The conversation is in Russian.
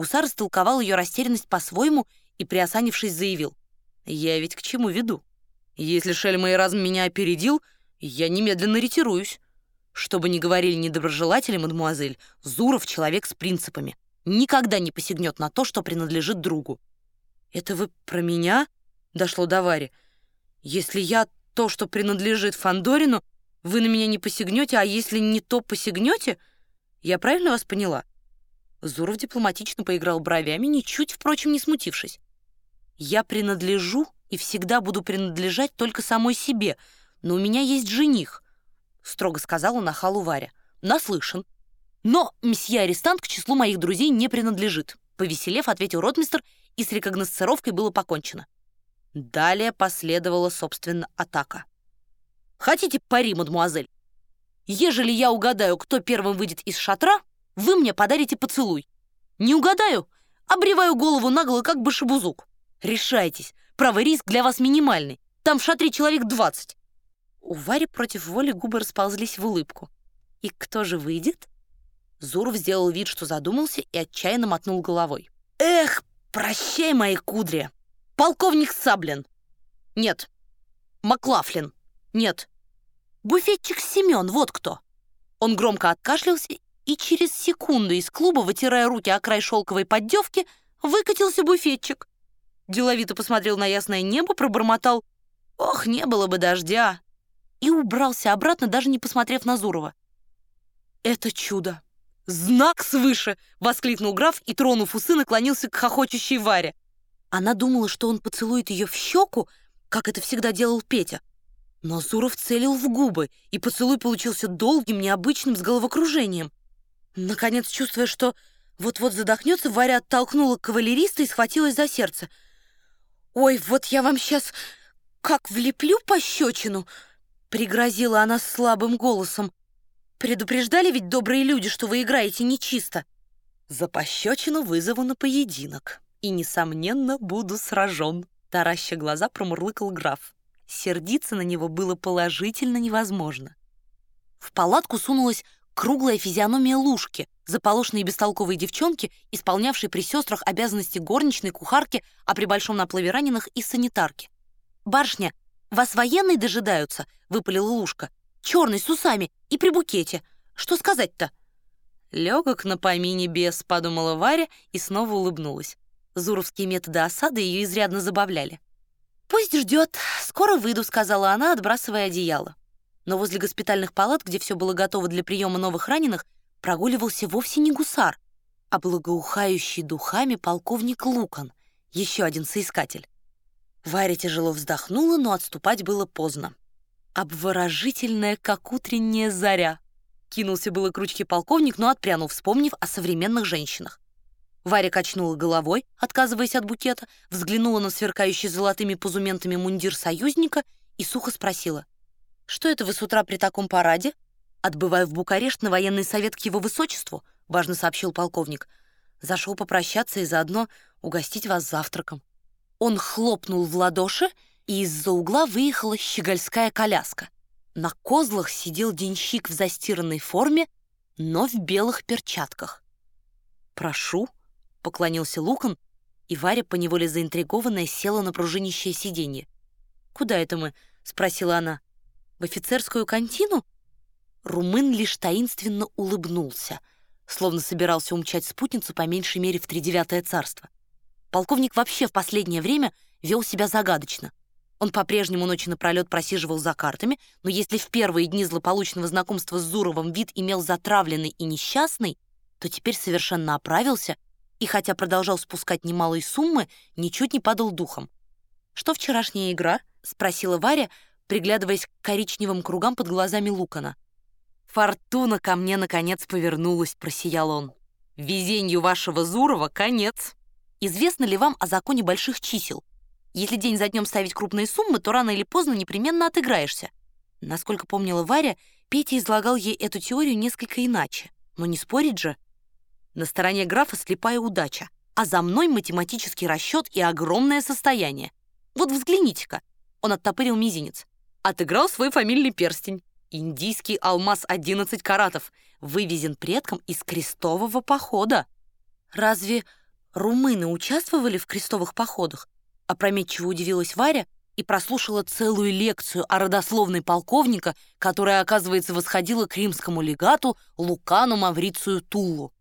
Гусар истолковал ее растерянность по-своему и, приосанившись, заявил. «Я ведь к чему веду? Если Шельма и разм меня опередил, я немедленно ретируюсь. Что бы ни говорили недоброжелатели, мадемуазель, Зуров — человек с принципами. Никогда не посягнет на то, что принадлежит другу. «Это вы про меня?» — дошло до Вари. «Если я то, что принадлежит Фандорину, вы на меня не посягнете, а если не то посягнете? Я правильно вас поняла?» Зуров дипломатично поиграл бровями, ничуть, впрочем, не смутившись. «Я принадлежу и всегда буду принадлежать только самой себе, но у меня есть жених», — строго сказала нахалу Варя. «Наслышан. Но месье арестант к числу моих друзей не принадлежит», — повеселев, ответил ротмистр, и с рекогносцировкой было покончено. Далее последовала, собственно, атака. «Хотите пари, мадмуазель? Ежели я угадаю, кто первым выйдет из шатра, вы мне подарите поцелуй. Не угадаю, обреваю голову нагло, как бы шабузук. Решайтесь, правый риск для вас минимальный. Там в шатре человек двадцать». У Вари против воли губы расползлись в улыбку. «И кто же выйдет?» Зуров сделал вид, что задумался, и отчаянно мотнул головой. «Эх, прощай, мои кудри! Полковник Саблин! Нет. Маклафлин! Нет. Буфетчик Семен, вот кто!» Он громко откашлялся, и через секунду из клуба, вытирая руки о край шелковой поддевки, выкатился буфетчик. Деловито посмотрел на ясное небо, пробормотал «Ох, не было бы дождя!» и убрался обратно, даже не посмотрев на Зурова. «Это чудо!» «Знак свыше!» — воскликнул граф и, тронув усы, наклонился к хохочущей Варе. Она думала, что он поцелует ее в щеку, как это всегда делал Петя. Но Зуров целил в губы, и поцелуй получился долгим, необычным, с головокружением. Наконец, чувствуя, что вот-вот задохнется, Варя оттолкнула кавалериста и схватилась за сердце. «Ой, вот я вам сейчас как влеплю пощечину!» — пригрозила она слабым голосом. Предупреждали ведь добрые люди, что вы играете нечисто. За пощечину вызову на поединок. И, несомненно, буду сражен. Тараща глаза промурлыкал граф. Сердиться на него было положительно невозможно. В палатку сунулась круглая физиономия Лушки, заполошенной бестолковой девчонки, исполнявшей при сестрах обязанности горничной, кухарки, а при большом наплыве раненых и санитарки. «Барышня, вас военные дожидаются?» — выпалила Лушка черный с усами и при букете. Что сказать-то?» «Легок на помине без», — подумала Варя и снова улыбнулась. Зуровские методы осады ее изрядно забавляли. «Пусть ждет, скоро выйду», — сказала она, отбрасывая одеяло. Но возле госпитальных палат, где все было готово для приема новых раненых, прогуливался вовсе не гусар, а благоухающий духами полковник Лукан, еще один соискатель. Варя тяжело вздохнула, но отступать было поздно обворожительная, как утренняя заря. Кинулся было к ручке полковник, но отпрянул, вспомнив о современных женщинах. Варя качнула головой, отказываясь от букета, взглянула на сверкающий золотыми позументами мундир союзника и сухо спросила. «Что это вы с утра при таком параде?» «Отбываю в Букарешт на военный совет к его высочеству», — важно сообщил полковник. «Зашел попрощаться и заодно угостить вас завтраком». Он хлопнул в ладоши, и из-за угла выехала щегольская коляска. На козлах сидел денщик в застиранной форме, но в белых перчатках. «Прошу», — поклонился Лукан, и Варя, поневоле заинтригованная, села на пружинищее сиденье. «Куда это мы?» — спросила она. «В офицерскую контину?» Румын лишь таинственно улыбнулся, словно собирался умчать спутницу по меньшей мере в тридевятое царство. Полковник вообще в последнее время вел себя загадочно. Он по-прежнему ночи напролет просиживал за картами, но если в первые дни злополучного знакомства с Зуровым вид имел затравленный и несчастный, то теперь совершенно оправился и, хотя продолжал спускать немалые суммы, ничуть не падал духом. «Что вчерашняя игра?» — спросила Варя, приглядываясь к коричневым кругам под глазами Лукана. «Фортуна ко мне, наконец, повернулась», — просиял он. «Везенью вашего Зурова конец. Известно ли вам о законе больших чисел?» Если день за днем ставить крупные суммы, то рано или поздно непременно отыграешься. Насколько помнила Варя, Петя излагал ей эту теорию несколько иначе. Но не спорить же. На стороне графа слепая удача, а за мной математический расчет и огромное состояние. Вот взгляните-ка. Он оттопырил мизинец. Отыграл свой фамильный перстень. Индийский алмаз 11 каратов, вывезен предком из крестового похода. Разве румыны участвовали в крестовых походах? Опрометчиво удивилась Варя и прослушала целую лекцию о родословной полковника, которая, оказывается, восходила к римскому легату Лукану Маврицию Туллу.